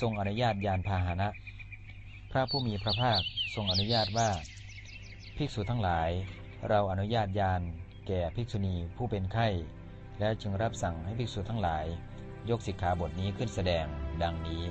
ทรงอนุญาตยานพาหนะ พระผู้มีพระภาคทรงอนุญาตว่า ภิกษุทั้งหลาย เราอนุญาตยานแก่ภิกษุณีผู้เป็นไข้ แล้วจึงรับสั่งให้ภิกษุทั้งหลาย ยกสิกขาบทนี้ขึ้นแสดงดังนี้